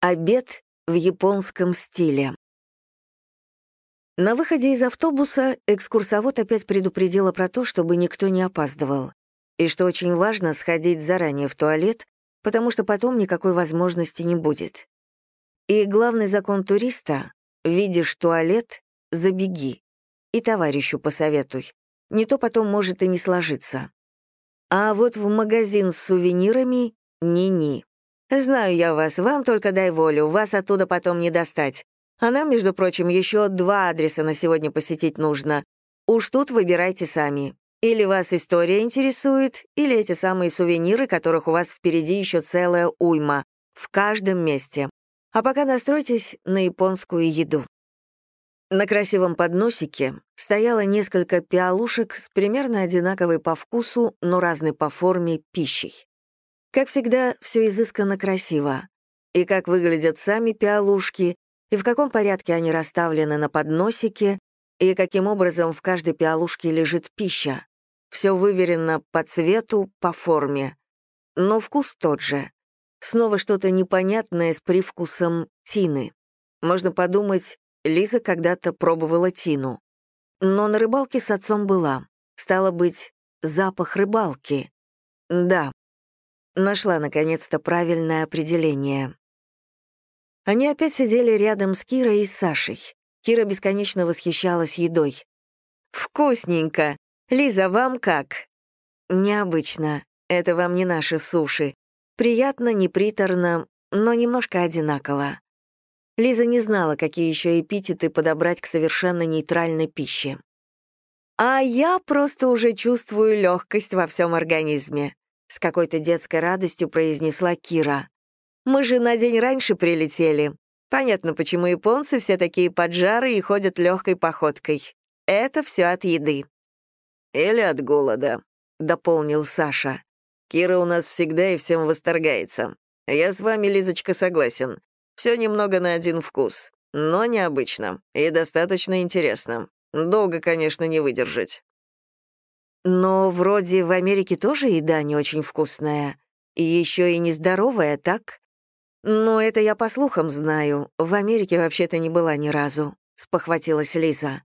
Обед в японском стиле. На выходе из автобуса экскурсовод опять предупредила про то, чтобы никто не опаздывал, и что очень важно сходить заранее в туалет, потому что потом никакой возможности не будет. И главный закон туриста — видишь туалет — забеги. И товарищу посоветуй. Не то потом может и не сложиться. А вот в магазин с сувенирами — ни-ни. Знаю я вас, вам только дай волю, вас оттуда потом не достать. А нам, между прочим, еще два адреса на сегодня посетить нужно. Уж тут выбирайте сами. Или вас история интересует, или эти самые сувениры, которых у вас впереди еще целая уйма. В каждом месте. А пока настройтесь на японскую еду. На красивом подносике стояло несколько пиалушек с примерно одинаковой по вкусу, но разной по форме пищей. Как всегда, все изысканно красиво. И как выглядят сами пиалушки, и в каком порядке они расставлены на подносике, и каким образом в каждой пиалушке лежит пища. Все выверено по цвету, по форме. Но вкус тот же. Снова что-то непонятное с привкусом тины. Можно подумать, Лиза когда-то пробовала тину. Но на рыбалке с отцом была. Стало быть, запах рыбалки. Да, Нашла, наконец-то, правильное определение. Они опять сидели рядом с Кирой и Сашей. Кира бесконечно восхищалась едой. «Вкусненько! Лиза, вам как?» «Необычно. Это вам не наши суши. Приятно, неприторно, но немножко одинаково». Лиза не знала, какие еще эпитеты подобрать к совершенно нейтральной пище. «А я просто уже чувствую легкость во всем организме. — с какой-то детской радостью произнесла Кира. «Мы же на день раньше прилетели. Понятно, почему японцы все такие поджары и ходят легкой походкой. Это все от еды». «Или от голода», — дополнил Саша. «Кира у нас всегда и всем восторгается. Я с вами, Лизочка, согласен. Все немного на один вкус, но необычно и достаточно интересно. Долго, конечно, не выдержать». Но вроде в Америке тоже еда не очень вкусная. Еще и нездоровая, так? Но это я по слухам знаю. В Америке вообще-то не была ни разу, — спохватилась Лиза.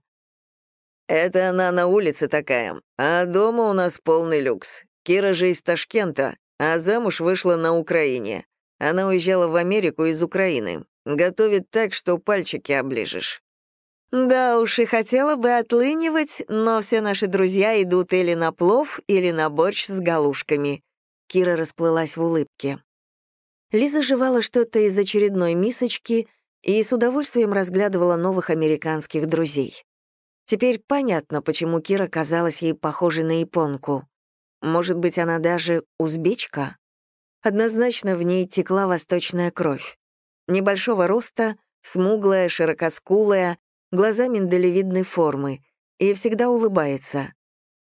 Это она на улице такая, а дома у нас полный люкс. Кира же из Ташкента, а замуж вышла на Украине. Она уезжала в Америку из Украины. Готовит так, что пальчики оближешь. Да уж, и хотела бы отлынивать, но все наши друзья идут или на плов, или на борщ с галушками. Кира расплылась в улыбке. Лиза жевала что-то из очередной мисочки и с удовольствием разглядывала новых американских друзей. Теперь понятно, почему Кира казалась ей похожей на японку. Может быть, она даже узбечка? Однозначно в ней текла восточная кровь. Небольшого роста, смуглая, широкоскулая, глаза миндалевидной формы, и всегда улыбается.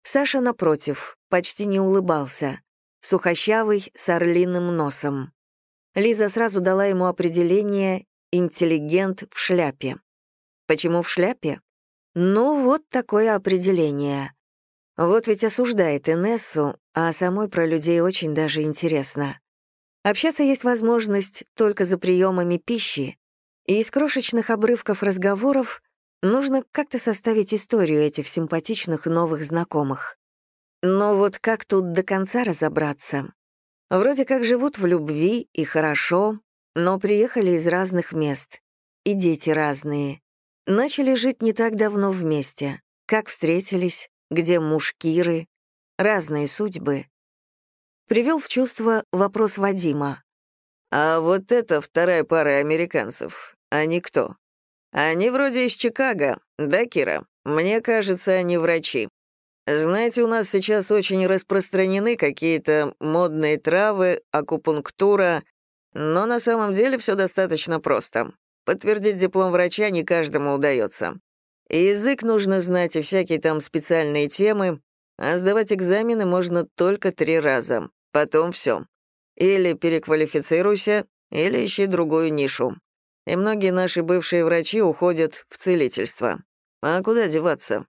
Саша, напротив, почти не улыбался, сухощавый, с орлиным носом. Лиза сразу дала ему определение «интеллигент в шляпе». Почему в шляпе? Ну, вот такое определение. Вот ведь осуждает Инессу, а самой про людей очень даже интересно. Общаться есть возможность только за приемами пищи, и из крошечных обрывков разговоров Нужно как-то составить историю этих симпатичных новых знакомых. Но вот как тут до конца разобраться? Вроде как живут в любви и хорошо, но приехали из разных мест. И дети разные. Начали жить не так давно вместе. Как встретились, где муж Киры. Разные судьбы. Привел в чувство вопрос Вадима. «А вот это вторая пара американцев. Они кто?» Они вроде из Чикаго, да, Кира? Мне кажется, они врачи. Знаете, у нас сейчас очень распространены какие-то модные травы, акупунктура, но на самом деле все достаточно просто. Подтвердить диплом врача не каждому удается. язык нужно знать и всякие там специальные темы, а сдавать экзамены можно только три раза. Потом все. Или переквалифицируйся, или ищи другую нишу и многие наши бывшие врачи уходят в целительство. А куда деваться?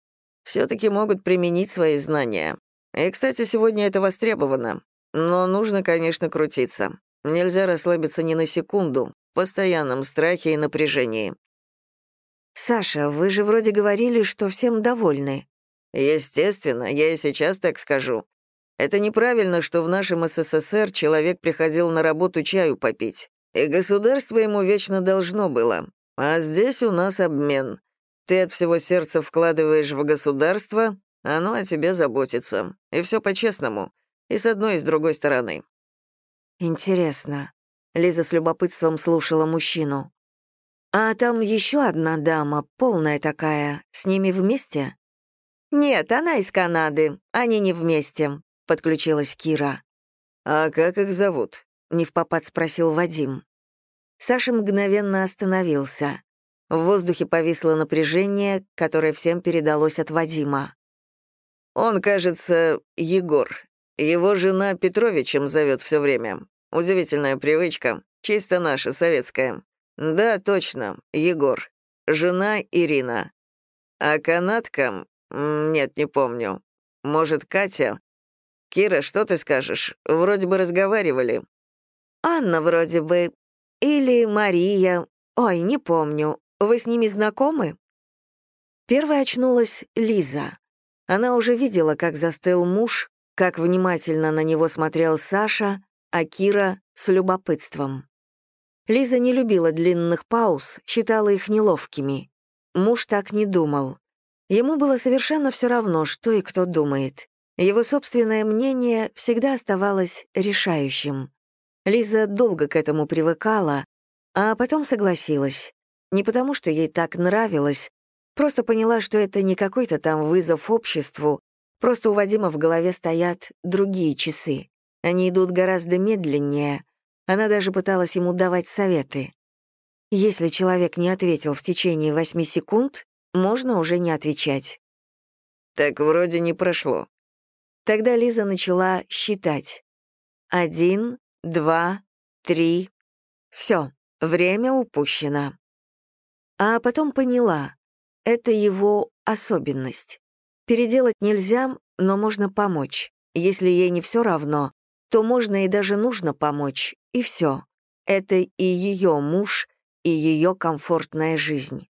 все таки могут применить свои знания. И, кстати, сегодня это востребовано. Но нужно, конечно, крутиться. Нельзя расслабиться ни на секунду, постоянном страхе и напряжении. «Саша, вы же вроде говорили, что всем довольны». «Естественно, я и сейчас так скажу. Это неправильно, что в нашем СССР человек приходил на работу чаю попить, и государство ему вечно должно было. А здесь у нас обмен. Ты от всего сердца вкладываешь в государство, оно о тебе заботится. И все по-честному. И с одной, и с другой стороны. Интересно. Лиза с любопытством слушала мужчину. А там еще одна дама, полная такая, с ними вместе? Нет, она из Канады, они не вместе, подключилась Кира. А как их зовут? Не в попад спросил Вадим. Саша мгновенно остановился. В воздухе повисло напряжение, которое всем передалось от Вадима. «Он, кажется, Егор. Его жена Петровичем зовет все время. Удивительная привычка, чисто наша, советская. Да, точно, Егор. Жена Ирина. А канатка? Нет, не помню. Может, Катя? Кира, что ты скажешь? Вроде бы разговаривали». «Анна вроде бы. Или Мария. Ой, не помню. Вы с ними знакомы?» Первой очнулась Лиза. Она уже видела, как застыл муж, как внимательно на него смотрел Саша, а Кира — с любопытством. Лиза не любила длинных пауз, считала их неловкими. Муж так не думал. Ему было совершенно все равно, что и кто думает. Его собственное мнение всегда оставалось решающим. Лиза долго к этому привыкала, а потом согласилась. Не потому, что ей так нравилось, просто поняла, что это не какой-то там вызов обществу, просто у Вадима в голове стоят другие часы. Они идут гораздо медленнее. Она даже пыталась ему давать советы. Если человек не ответил в течение восьми секунд, можно уже не отвечать. Так вроде не прошло. Тогда Лиза начала считать. Один, два, три. Все, время упущено. А потом поняла, это его особенность. Переделать нельзя, но можно помочь. Если ей не все равно, то можно и даже нужно помочь, и все. Это и ее муж, и ее комфортная жизнь.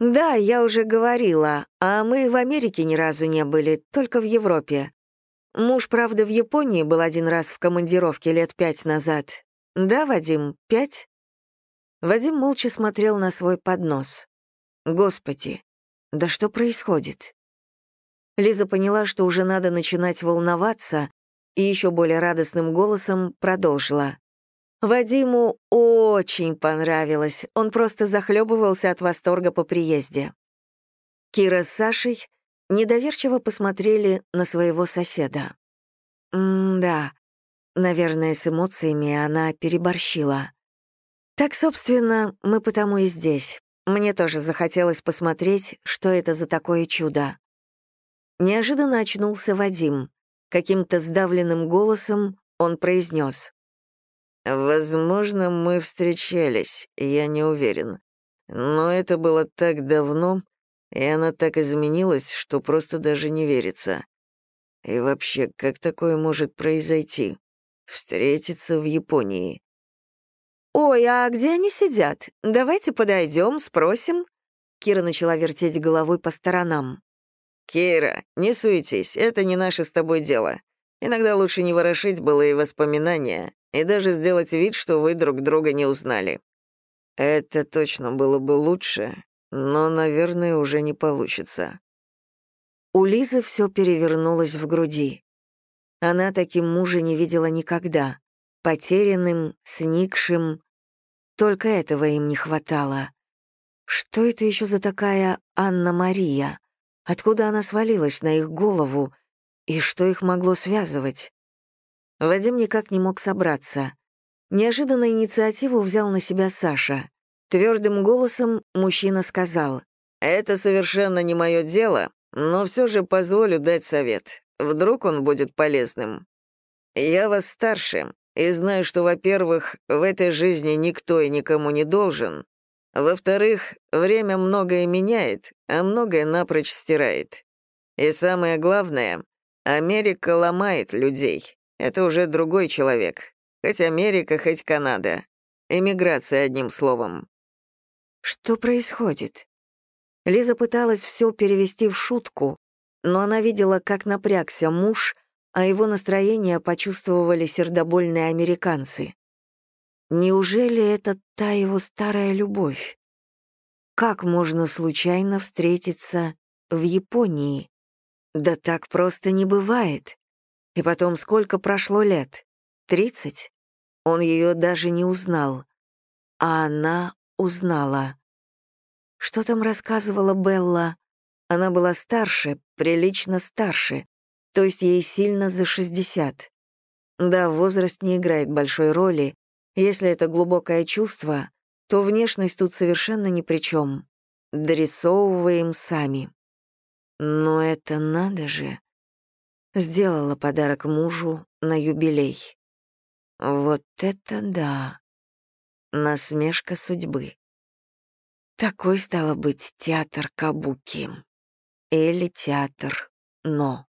Да, я уже говорила, а мы в Америке ни разу не были, только в Европе. Муж, правда, в Японии был один раз в командировке лет пять назад. Да, Вадим, пять? Вадим молча смотрел на свой поднос. Господи, да что происходит? Лиза поняла, что уже надо начинать волноваться, и еще более радостным голосом продолжила. Вадиму очень понравилось, он просто захлебывался от восторга по приезде. Кира с Сашей недоверчиво посмотрели на своего соседа. «М-да, наверное, с эмоциями она переборщила. Так, собственно, мы потому и здесь. Мне тоже захотелось посмотреть, что это за такое чудо. Неожиданно очнулся Вадим. Каким-то сдавленным голосом он произнес. «Возможно, мы встречались, я не уверен. Но это было так давно, и она так изменилась, что просто даже не верится. И вообще, как такое может произойти? Встретиться в Японии? «Ой, а где они сидят? Давайте подойдем, спросим». Кира начала вертеть головой по сторонам. «Кира, не суетись, это не наше с тобой дело. Иногда лучше не ворошить былые воспоминания и даже сделать вид, что вы друг друга не узнали. Это точно было бы лучше, но, наверное, уже не получится». У Лизы все перевернулось в груди. Она таким мужа не видела никогда. Потерянным, сникшим, только этого им не хватало. Что это еще за такая Анна-Мария? Откуда она свалилась на их голову? И что их могло связывать? Вадим никак не мог собраться. Неожиданно инициативу взял на себя Саша. Твердым голосом мужчина сказал, «Это совершенно не мое дело, но все же позволю дать совет. Вдруг он будет полезным. Я вас старше, и знаю, что, во-первых, в этой жизни никто и никому не должен. Во-вторых, время многое меняет, а многое напрочь стирает. И самое главное, Америка ломает людей. Это уже другой человек. Хоть Америка, хоть Канада. Эмиграция, одним словом. Что происходит? Лиза пыталась все перевести в шутку, но она видела, как напрягся муж, а его настроение почувствовали сердобольные американцы. Неужели это та его старая любовь? Как можно случайно встретиться в Японии? Да так просто не бывает. И потом, сколько прошло лет? Тридцать? Он ее даже не узнал. А она узнала. Что там рассказывала Белла? Она была старше, прилично старше, то есть ей сильно за 60. Да, возраст не играет большой роли. Если это глубокое чувство, то внешность тут совершенно ни при чем. Дорисовываем сами. Но это надо же. Сделала подарок мужу на юбилей. Вот это да. Насмешка судьбы. Такой стало быть театр Кабуки. Или театр Но.